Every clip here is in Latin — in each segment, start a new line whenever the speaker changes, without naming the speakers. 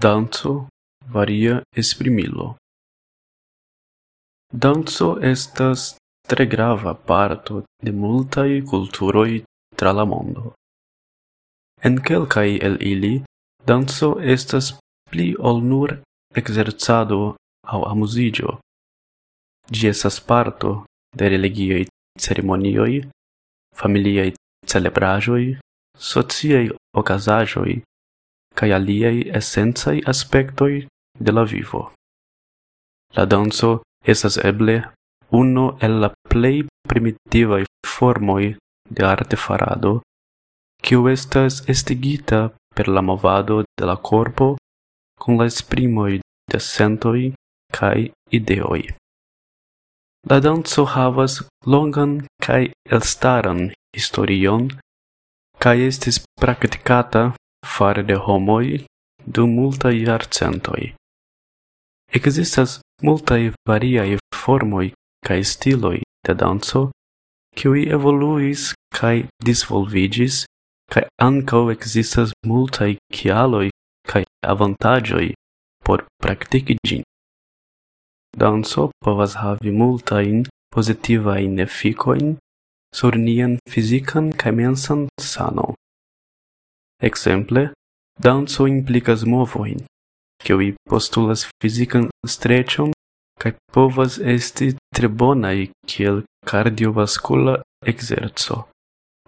Danzo varia esprimilo. Danzo estas tre grava parto de multaj kulturoj tra la mondo. En kelkaj el ili, danzo estas pli ol nur exerzado aŭ amuziĝo. Gi esas parto de religiaj ceremonioj, familiaj celebrajoi, sociaj ocasajoi, cae aliei esencaj aspectoi de la vivo. La danzo esas eble uno el la plei primitivae formoi de artefarado, quiu estas estigita per la movado de la corpo con la esprimoi de sentoi cae ideoi. La danzo havas longan cae elstaran historion cae estis practicata fare de homoi dum multa iarcentoi. Existas multae variae formoi cae stiloi de danzo, qui evoluis cae disvolvigis, cae ankaŭ existas multae cialoi cae avantagioi por practici gin. Danzo povas havi multain pozitivajn efficoin sur nian fizikan cae mensan sanon. Exemple, danzo implicas movoin, kiui postulas fizikan strecion, kaj povas esti tre bonai kiel cardiovascula exerzo.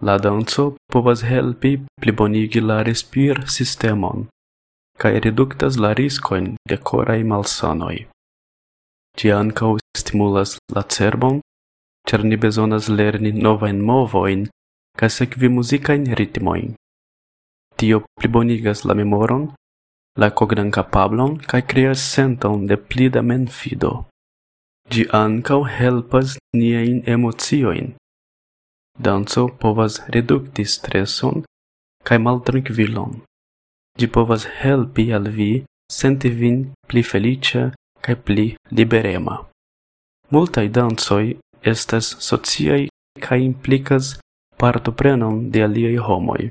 La danzo povas helpi plibonigi la respir-sistemon kaj reductas la riscoin de corai malsanoi. Ĝi ancau stimulas la cerbon, cer ni bezonas lerni novain movoin, ca sekvi musicain ritmoin. Tio plibonigas la memoron, la cognan capablon, cae creas senton de plida menfido. memfido. ancau ankaŭ helpas niein emocioin. Danzo povas redukti streson mal maltrankvilon. Gi povas helpi al vi senti vin pli felice cae pli liberema. Multai danzoi estas sociai cae implicas partoprenon de aliei homoi.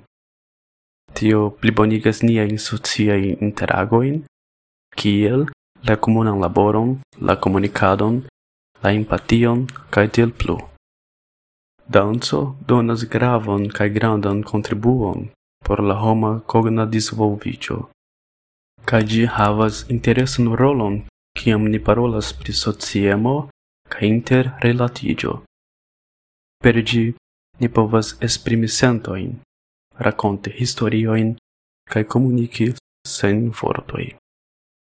Tio plibonigas nia in sociajn interagoin, kiel la komunan laboron, la komunikadon, la empation cae tiel plu. Danzo donas gravon cae grandan kontribuon por la homa cogna disvolviĝo, cae gi havas interesan rolon ciam ni parolas pri sociemo kaj interrelatiĝo. Per gi, ni povas esprimi sentoin, racconti historioin, cae comunici sen fortoi.